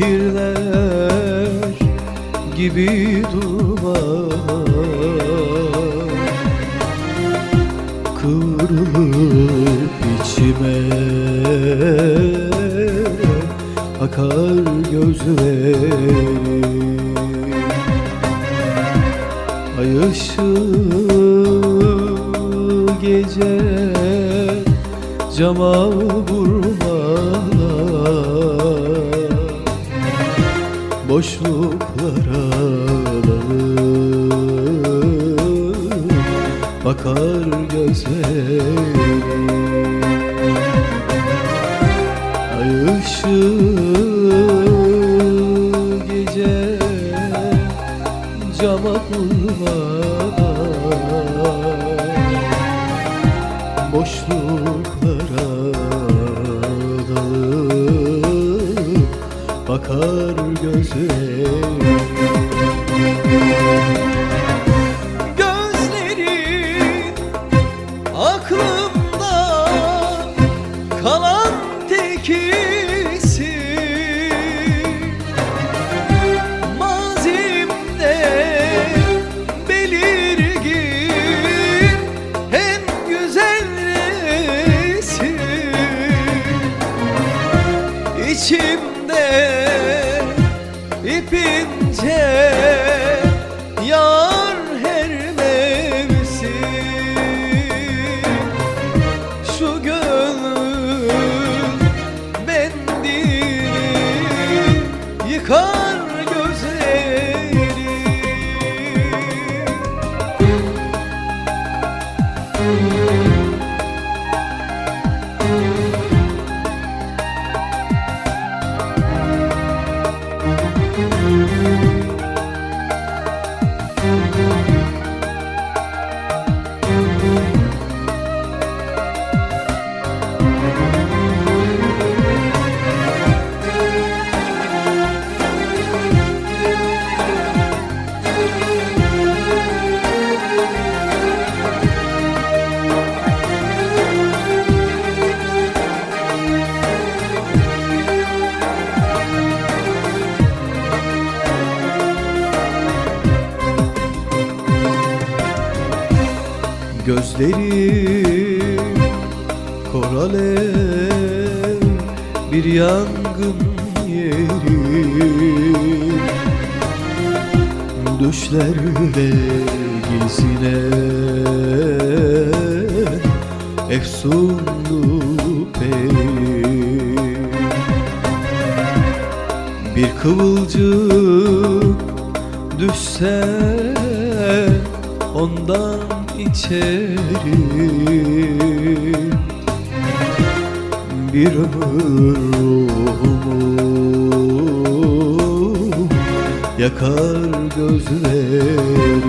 Şehirler gibi duvar. Kıvrılıp içime akar gözlerim. Ay ışığı gece cama vurma Boşluklara dalıp bakar gözlerim. Ay ışığı gece cama vurma Boşluklara bakar gözlerim Gözlerin aklımda kalan tekisi ipince Gözleri koralev bir yangın yeri. Düşlerde gizine efsunlu peri. Bir kıvılcım düşse ondan içeri. Bir ömür ruhumu yakar gözlerim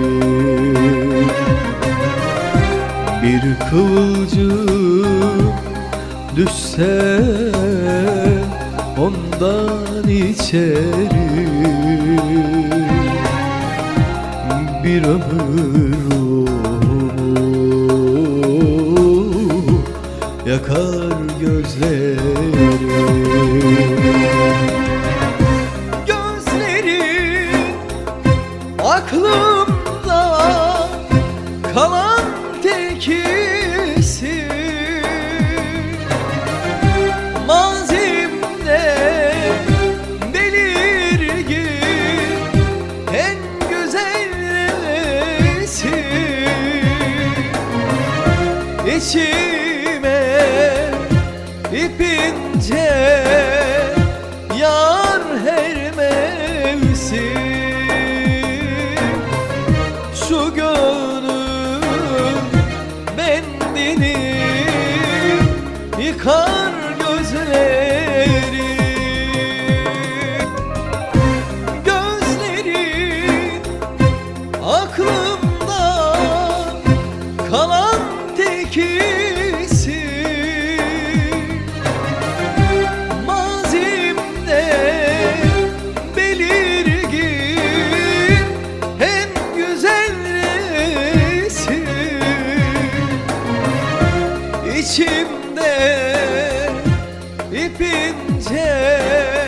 Bir kıvılcım düşse ondan içeri. Bir ömür İçime ipince yar her mevsim. Şu gönül içimde ipince